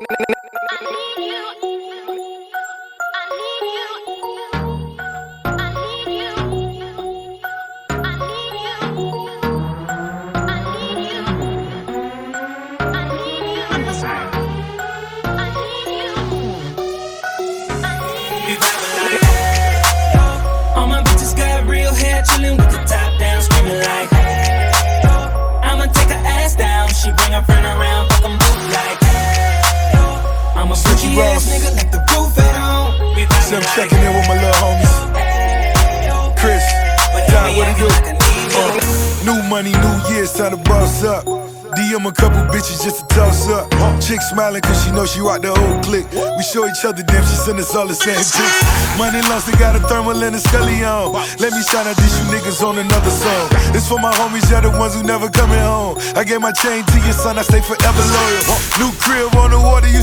All my bitches got real hair, chillin' with the top down, screaming like. With my little homies. Chris, what it do? Uh, new money, new years, time to boss up. DM a couple bitches just to toss up. Chick smiling cause she know she rock the whole clique. We show each other damn, she send us all the same pics. Money lost, they got a thermal and a scully on. Let me shine out these you niggas on another song. It's for my homies, yeah, the ones who never coming home. I gave my chain to your son, I stay forever loyal. New crib on the water, you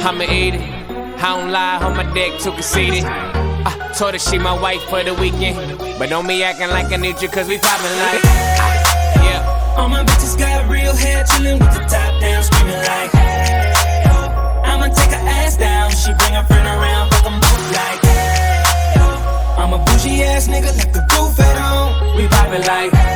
I'ma eat it. I don't lie on my dick, too conceited. I told her she my wife for the weekend. But don't be acting like I need you, cause we poppin' like. Yeah. All my bitches got real hair, chillin' with the top down, screaming like. I'ma take her ass down, she bring her friend around, fuck 'em both like. I'm a bougie ass nigga, like the roof at home. We poppin' like.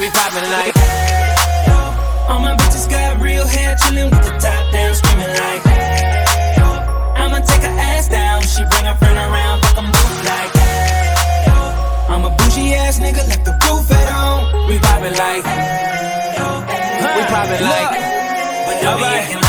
we poppin' like. All my bitches got real hair, chillin' with the top down, like. I'ma take her ass down, she bring her friend around, fuck 'em both like. I'm a bougie ass nigga, like the roof at home. We poppin' like. We poppin' like. But don't be acting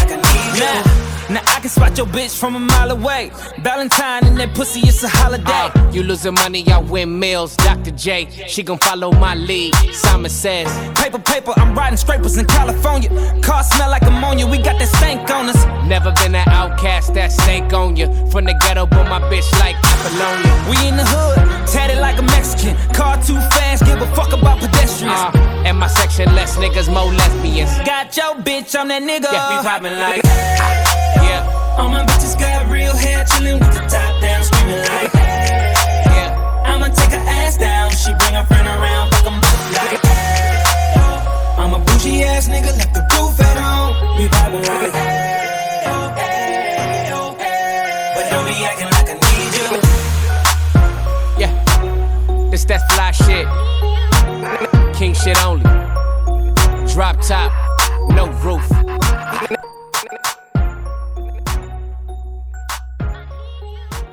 spot your bitch from a mile away. Valentine and that pussy, it's a holiday. Uh, you losing money, I win meals. Dr. J, she gon' follow my lead. Simon says, Paper, paper, I'm riding scrapers in California. Car smell like ammonia, we got that stank on us. Never been an outcast, that stank on you. From the ghetto, but my bitch like Apollonia. We in the hood, tatted like a Mexican. Car too fast, give a fuck about pedestrians. Uh, and my section, less niggas, more lesbians. Got your bitch, I'm that nigga. Yeah, we poppin' like. All my bitches got real hair, chillin' with the top down, screaming like. yeah. I'ma take her ass down, she bring her friend around, fuck 'em both like. I'm a bougie ass nigga, like the roof at home. We vibing like. But don't be acting like I need you. Yeah, this that fly shit. King shit only. Drop top.